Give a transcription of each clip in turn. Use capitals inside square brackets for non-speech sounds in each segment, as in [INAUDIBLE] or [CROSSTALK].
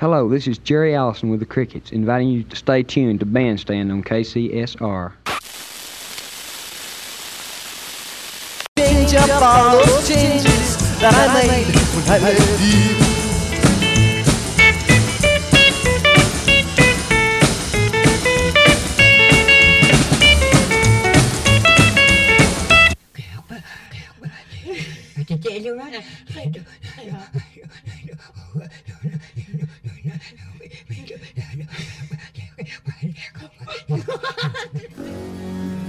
Hello, this is Jerry Allison with the Crickets, inviting you to stay tuned to Bandstand on KCSR. Change up all those changes that I made when I left you.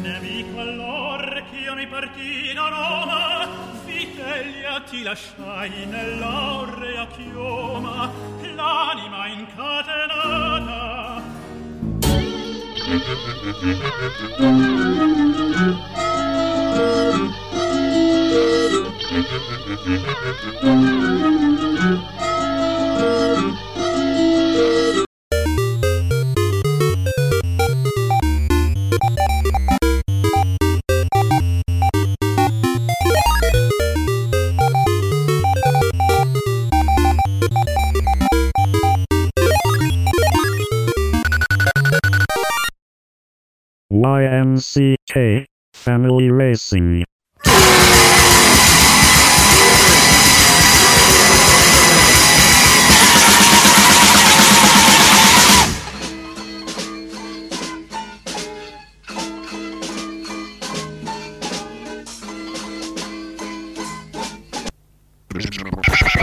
Nemico allor ch'io mi partii da Roma, Vitellia ti lasciai nell'aurea chioma, l'anima incatenata. [LAUGHS] YMCK Family Racing. [LAUGHS]